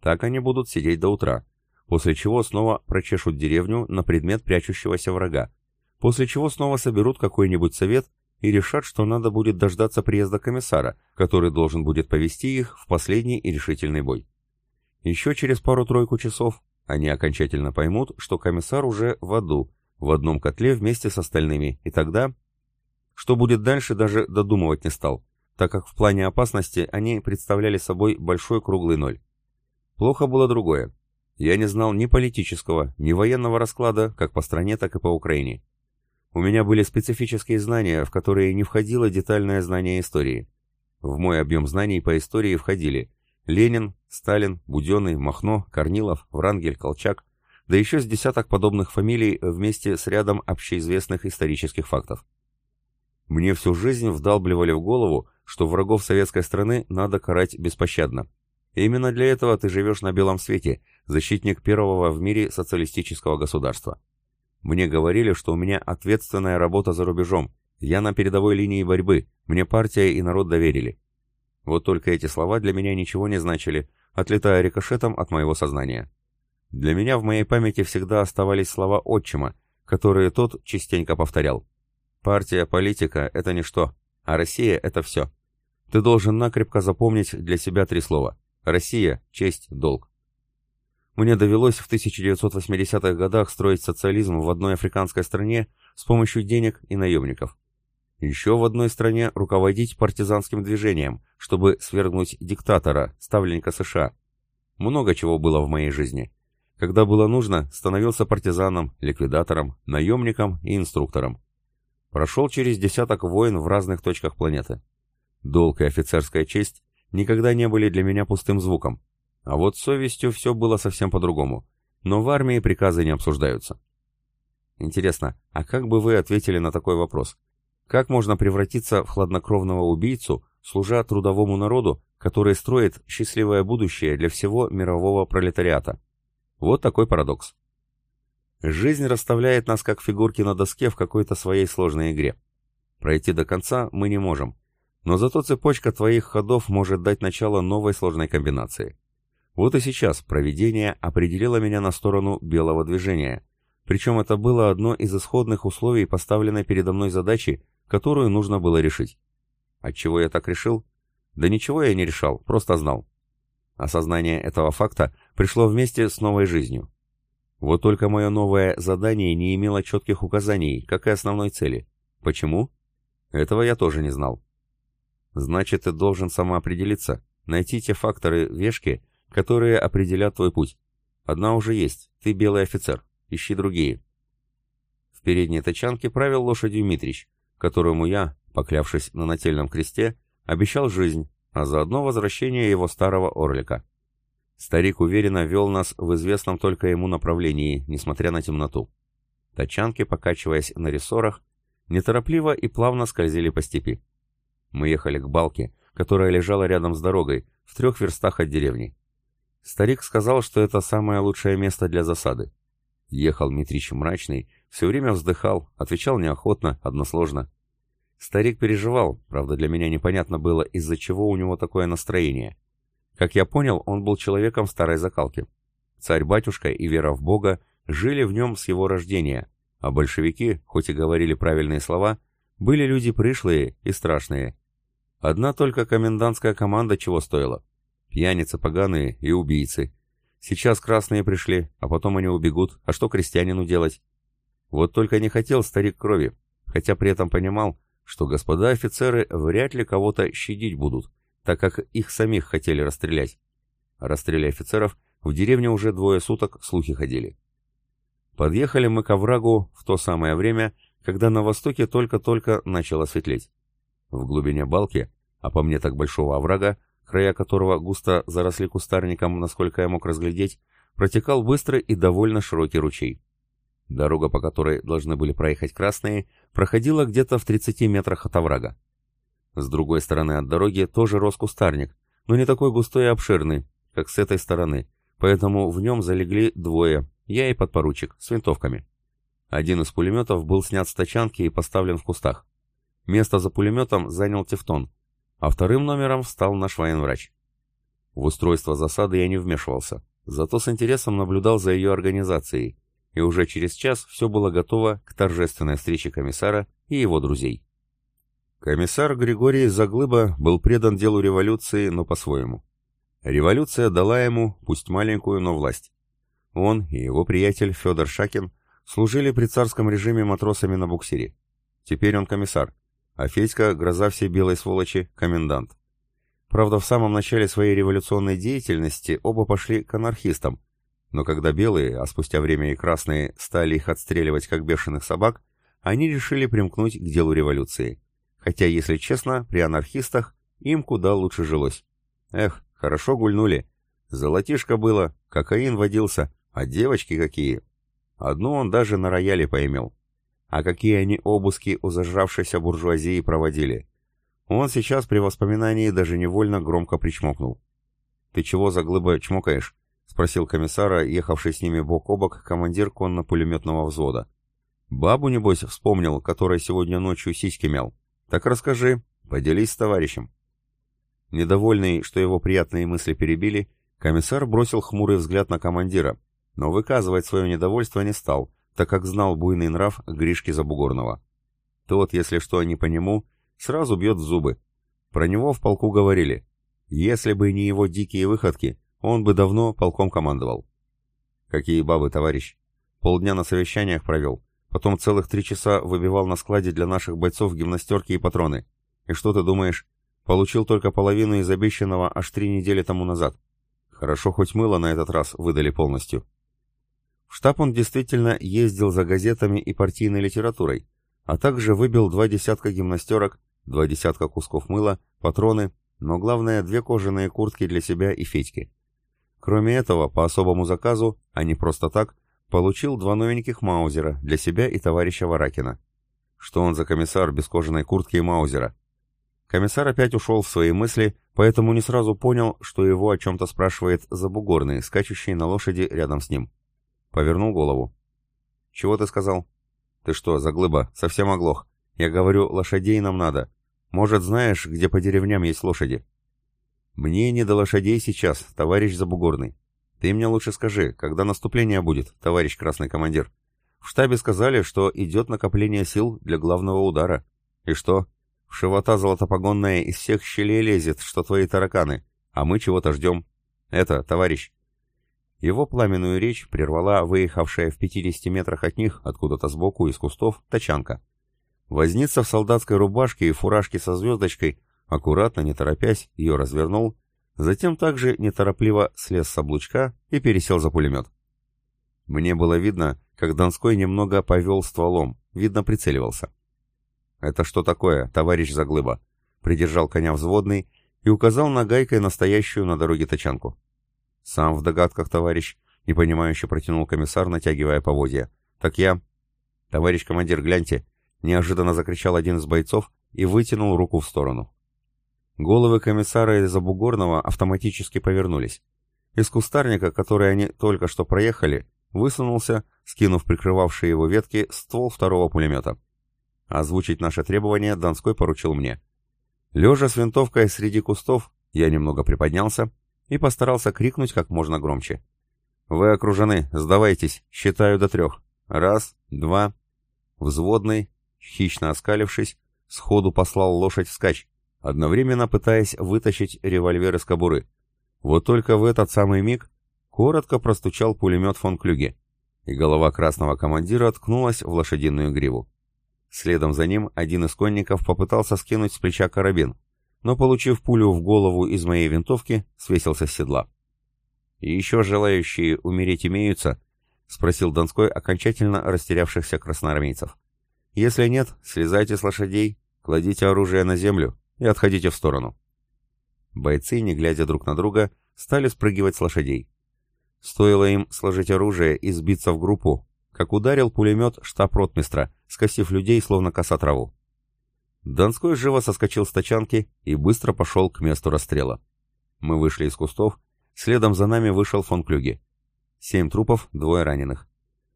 Так они будут сидеть до утра, после чего снова прочешут деревню на предмет прячущегося врага, после чего снова соберут какой-нибудь совет и решат, что надо будет дождаться приезда комиссара, который должен будет повести их в последний и решительный бой. Еще через пару-тройку часов они окончательно поймут, что комиссар уже в аду, в одном котле вместе с остальными, и тогда... Что будет дальше, даже додумывать не стал, так как в плане опасности они представляли собой большой круглый ноль. Плохо было другое. Я не знал ни политического, ни военного расклада, как по стране, так и по Украине. У меня были специфические знания, в которые не входило детальное знание истории. В мой объем знаний по истории входили Ленин, Сталин, Буденный, Махно, Корнилов, Врангель, Колчак, да еще с десяток подобных фамилий вместе с рядом общеизвестных исторических фактов. Мне всю жизнь вдалбливали в голову, что врагов советской страны надо карать беспощадно. И именно для этого ты живешь на белом свете, защитник первого в мире социалистического государства. Мне говорили, что у меня ответственная работа за рубежом, я на передовой линии борьбы, мне партия и народ доверили. Вот только эти слова для меня ничего не значили, отлетая рикошетом от моего сознания. Для меня в моей памяти всегда оставались слова отчима, которые тот частенько повторял. «Партия, политика — это ничто, а Россия — это все. Ты должен накрепко запомнить для себя три слова. Россия, честь, долг. Мне довелось в 1980-х годах строить социализм в одной африканской стране с помощью денег и наемников. Еще в одной стране руководить партизанским движением, чтобы свергнуть диктатора, ставленника США. Много чего было в моей жизни. Когда было нужно, становился партизаном, ликвидатором, наемником и инструктором. Прошел через десяток войн в разных точках планеты. Долг и офицерская честь никогда не были для меня пустым звуком. А вот с совестью все было совсем по-другому. Но в армии приказы не обсуждаются. Интересно, а как бы вы ответили на такой вопрос? Как можно превратиться в хладнокровного убийцу, служа трудовому народу, который строит счастливое будущее для всего мирового пролетариата? Вот такой парадокс. Жизнь расставляет нас как фигурки на доске в какой-то своей сложной игре. Пройти до конца мы не можем, но зато цепочка твоих ходов может дать начало новой сложной комбинации. Вот и сейчас проведение определило меня на сторону белого движения. Причем это было одно из исходных условий поставленной передо мной задачи, которую нужно было решить. Отчего я так решил? Да ничего я не решал, просто знал. Осознание этого факта пришло вместе с новой жизнью. Вот только мое новое задание не имело четких указаний, как и основной цели. Почему? Этого я тоже не знал. Значит, ты должен самоопределиться, найти те факторы вешки, которые определят твой путь. Одна уже есть, ты белый офицер, ищи другие. В передней тачанке правил лошадью Митрич, которому я, поклявшись на нательном кресте, обещал жизнь, а заодно возвращение его старого орлика. Старик уверенно вел нас в известном только ему направлении, несмотря на темноту. Тачанки, покачиваясь на рессорах, неторопливо и плавно скользили по степи. Мы ехали к балке, которая лежала рядом с дорогой, в трех верстах от деревни. Старик сказал, что это самое лучшее место для засады. Ехал Митрич мрачный, все время вздыхал, отвечал неохотно, односложно. Старик переживал, правда для меня непонятно было, из-за чего у него такое настроение. Как я понял, он был человеком старой закалки. Царь-батюшка и вера в Бога жили в нем с его рождения, а большевики, хоть и говорили правильные слова, были люди пришлые и страшные. Одна только комендантская команда чего стоила. Пьяницы поганые и убийцы. Сейчас красные пришли, а потом они убегут. А что крестьянину делать? Вот только не хотел старик крови, хотя при этом понимал, что господа офицеры вряд ли кого-то щадить будут, так как их самих хотели расстрелять. Расстреле офицеров в деревне уже двое суток слухи ходили. Подъехали мы к оврагу в то самое время, когда на востоке только-только начало светлеть. В глубине балки, а по мне так большого оврага, края которого густо заросли кустарником, насколько я мог разглядеть, протекал быстрый и довольно широкий ручей. Дорога, по которой должны были проехать красные, проходила где-то в 30 метрах от оврага. С другой стороны от дороги тоже рос кустарник, но не такой густой и обширный, как с этой стороны, поэтому в нем залегли двое, я и подпоручик, с винтовками. Один из пулеметов был снят с тачанки и поставлен в кустах. Место за пулеметом занял Тевтон, а вторым номером стал наш военврач. В устройство засады я не вмешивался, зато с интересом наблюдал за ее организацией, и уже через час все было готово к торжественной встрече комиссара и его друзей. Комиссар Григорий Заглыба был предан делу революции, но по-своему. Революция дала ему, пусть маленькую, но власть. Он и его приятель Федор Шакин служили при царском режиме матросами на буксире. Теперь он комиссар, а Федька, гроза всей белой сволочи, комендант. Правда, в самом начале своей революционной деятельности оба пошли к анархистам, но когда белые, а спустя время и красные, стали их отстреливать как бешеных собак, они решили примкнуть к делу революции. Хотя, если честно, при анархистах им куда лучше жилось. Эх, хорошо гульнули. Золотишко было, кокаин водился, а девочки какие. Одну он даже на рояле поимел. А какие они обыски у зажравшейся буржуазии проводили. Он сейчас при воспоминании даже невольно громко причмокнул. «Ты чего за глыба чмокаешь?» — спросил комиссара, ехавший с ними бок о бок командир конно-пулеметного взвода. «Бабу, небось, вспомнил, которая сегодня ночью сиськи мял. Так расскажи, поделись с товарищем». Недовольный, что его приятные мысли перебили, комиссар бросил хмурый взгляд на командира, но выказывать свое недовольство не стал, так как знал буйный нрав Гришки Забугорного. Тот, если что не по нему, сразу бьет в зубы. Про него в полку говорили. Если бы не его дикие выходки, он бы давно полком командовал. Какие бабы, товарищ. Полдня на совещаниях провел. Потом целых три часа выбивал на складе для наших бойцов гимнастерки и патроны. И что ты думаешь? Получил только половину из обещанного аж три недели тому назад. Хорошо хоть мыло на этот раз выдали полностью. В штаб он действительно ездил за газетами и партийной литературой, а также выбил два десятка гимнастерок, два десятка кусков мыла, патроны, но главное две кожаные куртки для себя и Федьки. Кроме этого, по особому заказу, а не просто так, получил два новеньких Маузера для себя и товарища Варакина. Что он за комиссар без кожаной куртки и Маузера? Комиссар опять ушел в свои мысли, поэтому не сразу понял, что его о чем-то спрашивает Забугорный, скачущий на лошади рядом с ним. Повернул голову. «Чего ты сказал?» «Ты что, заглыба, совсем оглох? Я говорю, лошадей нам надо. Может, знаешь, где по деревням есть лошади?» «Мне не до лошадей сейчас, товарищ Забугорный. Ты мне лучше скажи, когда наступление будет, товарищ красный командир? В штабе сказали, что идет накопление сил для главного удара. И что? В живота золотопогонная из всех щелей лезет, что твои тараканы, а мы чего-то ждем. Это, товарищ, его пламенную речь прервала выехавшая в 50 метрах от них, откуда-то сбоку, из кустов, тачанка. Возница в солдатской рубашке и фуражке со звездочкой, аккуратно, не торопясь, ее развернул, затем также неторопливо слез с облучка и пересел за пулемет. Мне было видно, как Донской немного повел стволом, видно, прицеливался. «Это что такое, товарищ Заглыба?» Придержал коня взводный и указал нагайкой настоящую на дороге тачанку. «Сам в догадках, товарищ», — непонимающе протянул комиссар, натягивая поводья. «Так я...» «Товарищ командир, гляньте!» — неожиданно закричал один из бойцов и вытянул руку в сторону. Головы комиссара и Забугорного автоматически повернулись. Из кустарника, который они только что проехали, высунулся, скинув прикрывавшие его ветки, ствол второго пулемета. Озвучить наше требование Донской поручил мне. Лежа с винтовкой среди кустов, я немного приподнялся и постарался крикнуть как можно громче. «Вы окружены, сдавайтесь, считаю до трех. Раз, два...» Взводный, хищно оскалившись, сходу послал лошадь вскачь, одновременно пытаясь вытащить револьвер из кобуры. Вот только в этот самый миг коротко простучал пулемет фон Клюге, и голова красного командира ткнулась в лошадиную гриву. Следом за ним один из конников попытался скинуть с плеча карабин, но, получив пулю в голову из моей винтовки, свесился с седла. «И еще желающие умереть имеются?» — спросил Донской окончательно растерявшихся красноармейцев. «Если нет, слезайте с лошадей, кладите оружие на землю и отходите в сторону». Бойцы, не глядя друг на друга, стали спрыгивать с лошадей. Стоило им сложить оружие и сбиться в группу, как ударил пулемет штаб-ротмистра, скосив людей, словно коса траву. Донской живо соскочил с тачанки и быстро пошел к месту расстрела. Мы вышли из кустов, следом за нами вышел фон Клюге. Семь трупов, двое раненых.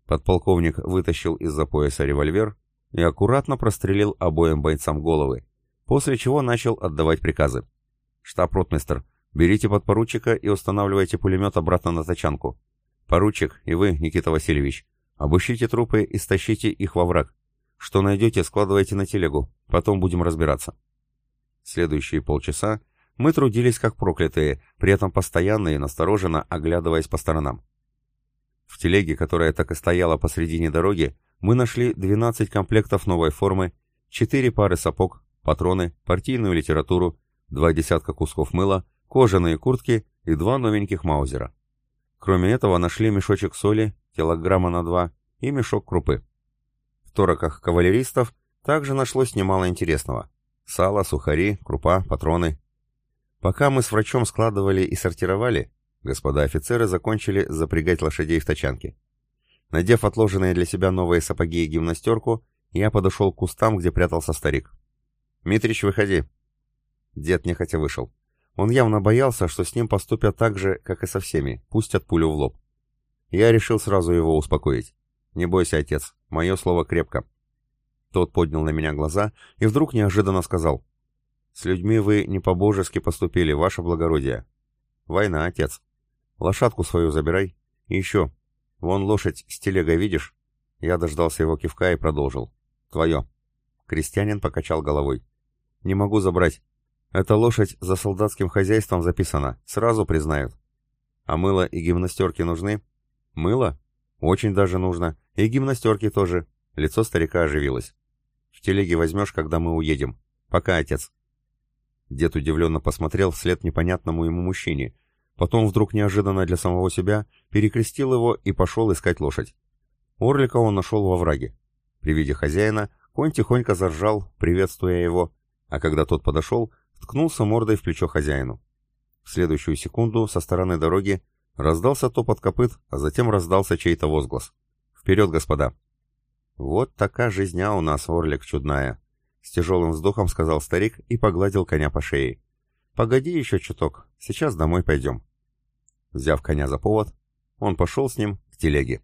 Подполковник вытащил из-за пояса револьвер и аккуратно прострелил обоим бойцам головы, после чего начал отдавать приказы. «Штаб-ротмистер, берите подпоручика и устанавливайте пулемет обратно на тачанку. Поручик и вы, Никита Васильевич, обыщите трупы и стащите их во враг. Что найдете, складывайте на телегу, потом будем разбираться. Следующие полчаса мы трудились как проклятые, при этом постоянно и настороженно оглядываясь по сторонам. В телеге, которая так и стояла посредине дороги, мы нашли 12 комплектов новой формы, 4 пары сапог, патроны, партийную литературу, два десятка кусков мыла, кожаные куртки и два новеньких маузера. Кроме этого нашли мешочек соли, килограмма на два, и мешок крупы. Тороках кавалеристов также нашлось немало интересного. Сало, сухари, крупа, патроны. Пока мы с врачом складывали и сортировали, господа офицеры закончили запрягать лошадей в тачанки. Надев отложенные для себя новые сапоги и гимнастерку, я подошел к кустам, где прятался старик. «Митрич, выходи!» Дед нехотя вышел. Он явно боялся, что с ним поступят так же, как и со всеми, пустят пулю в лоб. Я решил сразу его успокоить. «Не бойся, отец, мое слово крепко». Тот поднял на меня глаза и вдруг неожиданно сказал. «С людьми вы не по-божески поступили, ваше благородие. Война, отец. Лошадку свою забирай. И еще. Вон лошадь с телегой видишь?» Я дождался его кивка и продолжил. «Твое». Крестьянин покачал головой. «Не могу забрать. Эта лошадь за солдатским хозяйством записана, сразу признают. А мыло и гимнастерки нужны? Мыло? Очень даже нужно. И гимнастерки тоже. Лицо старика оживилось. В телеге возьмешь, когда мы уедем. Пока, отец. Дед удивленно посмотрел вслед непонятному ему мужчине. Потом вдруг неожиданно для самого себя перекрестил его и пошел искать лошадь. Орлика он нашел во враге. При виде хозяина конь тихонько заржал, приветствуя его, а когда тот подошел, ткнулся мордой в плечо хозяину. В следующую секунду со стороны дороги раздался топот копыт, а затем раздался чей-то возглас. «Вперед, господа!» «Вот такая жизня у нас, орлик чудная!» С тяжелым вздохом сказал старик и погладил коня по шее. «Погоди еще чуток, сейчас домой пойдем». Взяв коня за повод, он пошел с ним к телеге.